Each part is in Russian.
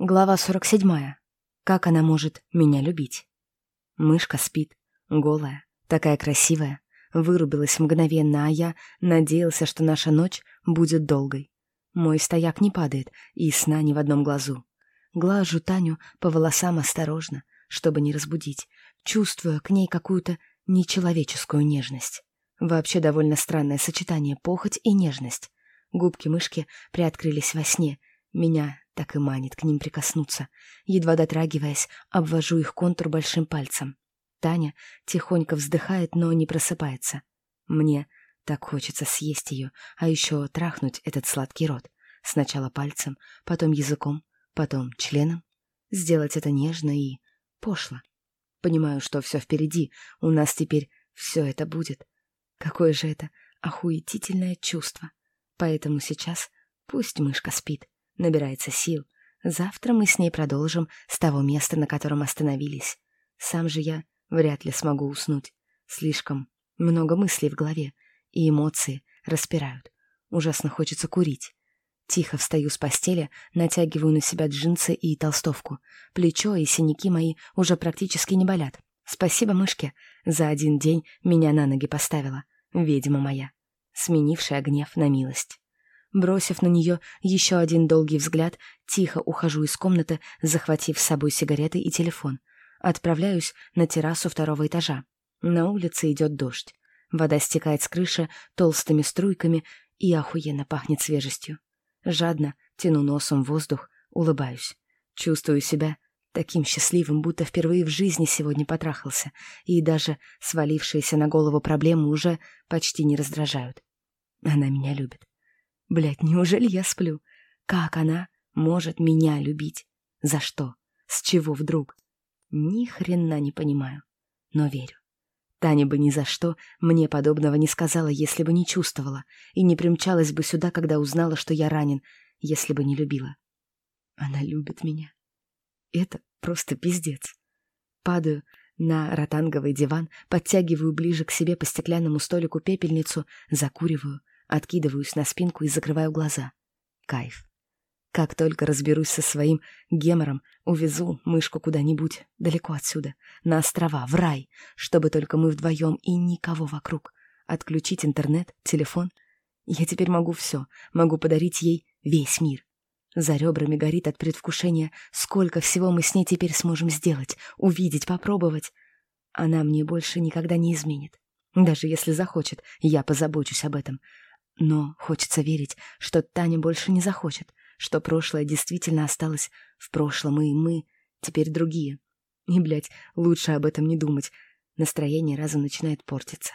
Глава 47. Как она может меня любить? Мышка спит, голая, такая красивая, вырубилась мгновенно, а я надеялся, что наша ночь будет долгой. Мой стояк не падает, и сна ни в одном глазу. Глажу Таню по волосам осторожно, чтобы не разбудить, чувствуя к ней какую-то нечеловеческую нежность. Вообще довольно странное сочетание похоть и нежность. Губки мышки приоткрылись во сне, меня так и манит к ним прикоснуться. Едва дотрагиваясь, обвожу их контур большим пальцем. Таня тихонько вздыхает, но не просыпается. Мне так хочется съесть ее, а еще трахнуть этот сладкий рот. Сначала пальцем, потом языком, потом членом. Сделать это нежно и пошло. Понимаю, что все впереди, у нас теперь все это будет. Какое же это охуетительное чувство. Поэтому сейчас пусть мышка спит набирается сил. Завтра мы с ней продолжим с того места, на котором остановились. Сам же я вряд ли смогу уснуть. Слишком много мыслей в голове, и эмоции распирают. Ужасно хочется курить. Тихо встаю с постели, натягиваю на себя джинсы и толстовку. Плечо и синяки мои уже практически не болят. Спасибо мышке. За один день меня на ноги поставила. Ведьма моя, сменившая гнев на милость. Бросив на нее еще один долгий взгляд, тихо ухожу из комнаты, захватив с собой сигареты и телефон. Отправляюсь на террасу второго этажа. На улице идет дождь. Вода стекает с крыши толстыми струйками и охуенно пахнет свежестью. Жадно тяну носом воздух, улыбаюсь. Чувствую себя таким счастливым, будто впервые в жизни сегодня потрахался, и даже свалившиеся на голову проблемы уже почти не раздражают. Она меня любит. Блядь, неужели я сплю? Как она может меня любить? За что? С чего вдруг? Ни хрена не понимаю, но верю. Таня бы ни за что мне подобного не сказала, если бы не чувствовала, и не примчалась бы сюда, когда узнала, что я ранен, если бы не любила. Она любит меня. Это просто пиздец. Падаю на ротанговый диван, подтягиваю ближе к себе по стеклянному столику пепельницу, закуриваю, Откидываюсь на спинку и закрываю глаза. Кайф. Как только разберусь со своим гемором, увезу мышку куда-нибудь, далеко отсюда, на острова, в рай, чтобы только мы вдвоем и никого вокруг. Отключить интернет, телефон. Я теперь могу все, могу подарить ей весь мир. За ребрами горит от предвкушения, сколько всего мы с ней теперь сможем сделать, увидеть, попробовать. Она мне больше никогда не изменит. Даже если захочет, я позабочусь об этом. Но хочется верить, что Таня больше не захочет, что прошлое действительно осталось в прошлом, и мы теперь другие. И, блядь, лучше об этом не думать. Настроение разом начинает портиться.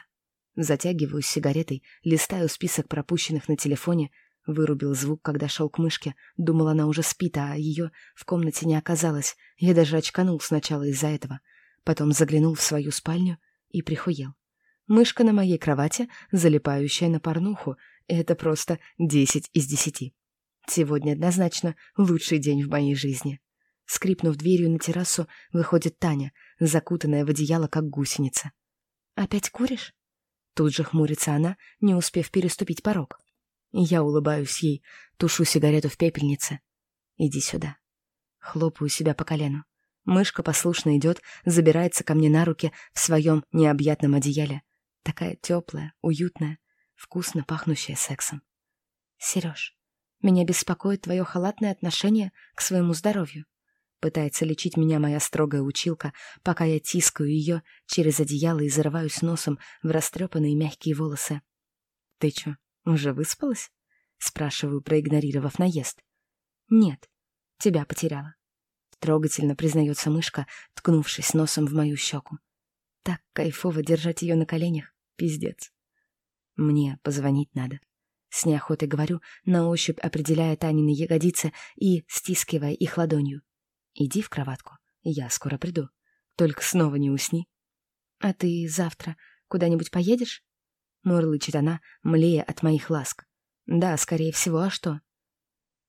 Затягиваюсь сигаретой, листаю список пропущенных на телефоне, вырубил звук, когда шел к мышке, думал, она уже спит, а ее в комнате не оказалось. Я даже очканул сначала из-за этого. Потом заглянул в свою спальню и прихуел. Мышка на моей кровати, залипающая на порнуху, это просто десять из десяти. Сегодня однозначно лучший день в моей жизни. Скрипнув дверью на террасу, выходит Таня, закутанная в одеяло, как гусеница. «Опять куришь?» Тут же хмурится она, не успев переступить порог. Я улыбаюсь ей, тушу сигарету в пепельнице. «Иди сюда». Хлопаю себя по колену. Мышка послушно идет, забирается ко мне на руки в своем необъятном одеяле. Такая теплая, уютная, вкусно пахнущая сексом. Сереж, меня беспокоит твое халатное отношение к своему здоровью. Пытается лечить меня моя строгая училка, пока я тискаю ее через одеяло и зарываюсь носом в растрепанные мягкие волосы. «Ты чё, уже выспалась?» — спрашиваю, проигнорировав наезд. «Нет, тебя потеряла». Трогательно признается мышка, ткнувшись носом в мою щеку. Так кайфово держать ее на коленях. Пиздец. Мне позвонить надо. С неохотой говорю, на ощупь определяя Танины ягодицы и стискивая их ладонью. Иди в кроватку, я скоро приду. Только снова не усни. А ты завтра куда-нибудь поедешь? Мурлычет она, млея от моих ласк. Да, скорее всего, а что?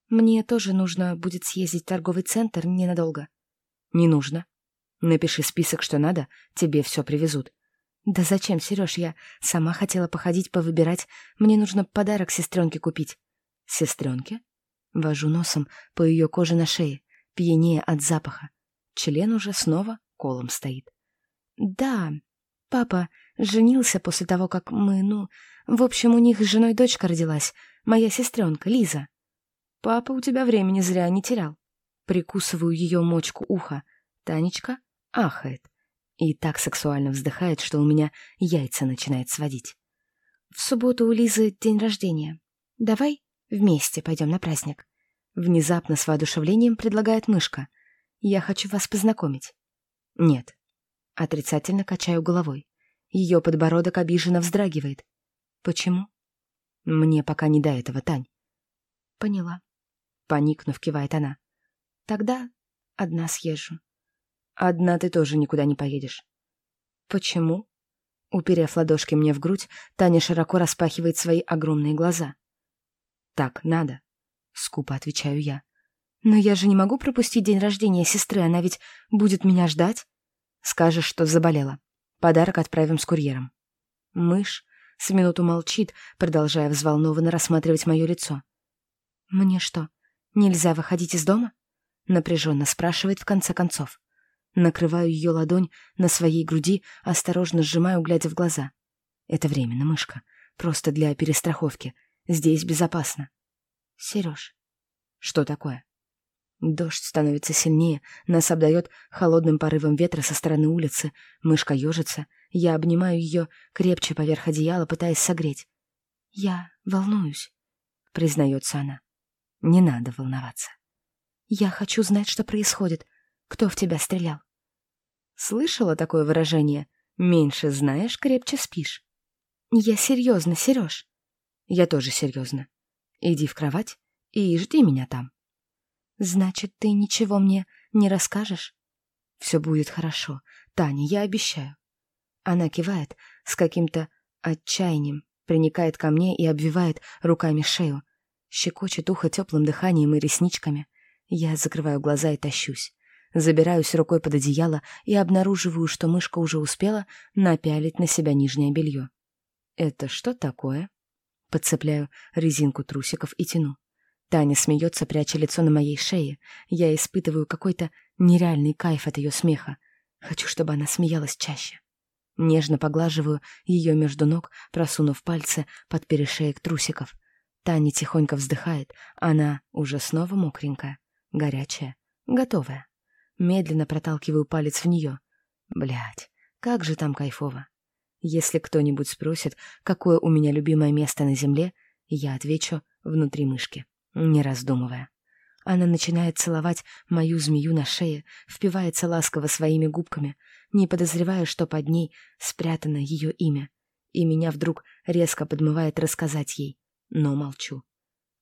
Мне тоже нужно будет съездить в торговый центр ненадолго. Не нужно. Напиши список, что надо, тебе все привезут. «Да зачем, Сереж, я сама хотела походить, повыбирать. Мне нужно подарок сестренке купить». «Сестренке?» Вожу носом по ее коже на шее. пьянее от запаха. Член уже снова колом стоит. «Да, папа женился после того, как мы, ну... В общем, у них с женой дочка родилась, моя сестренка Лиза. Папа у тебя времени зря не терял. Прикусываю ее мочку уха. Танечка ахает. И так сексуально вздыхает, что у меня яйца начинает сводить. В субботу у Лизы день рождения. Давай вместе пойдем на праздник. Внезапно с воодушевлением предлагает мышка. Я хочу вас познакомить. Нет. Отрицательно качаю головой. Ее подбородок обиженно вздрагивает. Почему? Мне пока не до этого, Тань. Поняла. Поникнув, кивает она. Тогда одна съезжу. Одна ты тоже никуда не поедешь. Почему? Уперев ладошки мне в грудь, Таня широко распахивает свои огромные глаза. Так надо, скупо отвечаю я. Но я же не могу пропустить день рождения сестры, она ведь будет меня ждать. Скажешь, что заболела. Подарок отправим с курьером. Мышь с минуту молчит, продолжая взволнованно рассматривать мое лицо. «Мне что, нельзя выходить из дома?» Напряженно спрашивает в конце концов. Накрываю ее ладонь на своей груди, осторожно сжимаю, глядя в глаза. Это временно, мышка. Просто для перестраховки. Здесь безопасно. Сереж. Что такое? Дождь становится сильнее, нас обдает холодным порывом ветра со стороны улицы. Мышка ежится. Я обнимаю ее крепче поверх одеяла, пытаясь согреть. «Я волнуюсь», — признается она. «Не надо волноваться». «Я хочу знать, что происходит. Кто в тебя стрелял?» Слышала такое выражение? «Меньше знаешь, крепче спишь». «Я серьезно, Сереж». «Я тоже серьезно. Иди в кровать и жди меня там». «Значит, ты ничего мне не расскажешь?» «Все будет хорошо. Таня, я обещаю». Она кивает с каким-то отчаянием, приникает ко мне и обвивает руками шею, щекочет ухо теплым дыханием и ресничками. Я закрываю глаза и тащусь. Забираюсь рукой под одеяло и обнаруживаю, что мышка уже успела напялить на себя нижнее белье. «Это что такое?» Подцепляю резинку трусиков и тяну. Таня смеется, пряча лицо на моей шее. Я испытываю какой-то нереальный кайф от ее смеха. Хочу, чтобы она смеялась чаще. Нежно поглаживаю ее между ног, просунув пальцы под перешеек трусиков. Таня тихонько вздыхает, она уже снова мокренькая, горячая, готовая. Медленно проталкиваю палец в нее. Блять, как же там кайфово. Если кто-нибудь спросит, какое у меня любимое место на земле, я отвечу «внутри мышки» не раздумывая. Она начинает целовать мою змею на шее, впивается ласково своими губками, не подозревая, что под ней спрятано ее имя. И меня вдруг резко подмывает рассказать ей, но молчу.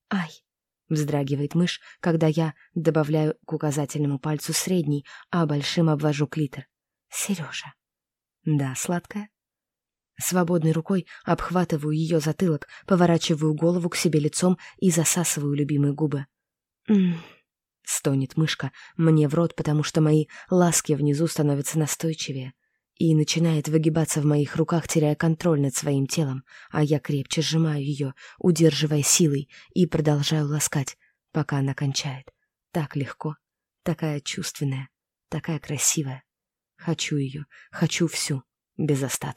«Ай!» — вздрагивает мышь, когда я добавляю к указательному пальцу средний, а большим обвожу клитор. «Сережа!» «Да, сладкая?» Свободной рукой обхватываю ее затылок, поворачиваю голову к себе лицом и засасываю любимые губы. «М-м-м», стонет мышка мне в рот, потому что мои ласки внизу становятся настойчивее и начинает выгибаться в моих руках, теряя контроль над своим телом, а я крепче сжимаю ее, удерживая силой, и продолжаю ласкать, пока она кончает. Так легко, такая чувственная, такая красивая. Хочу ее, хочу всю, без остатка.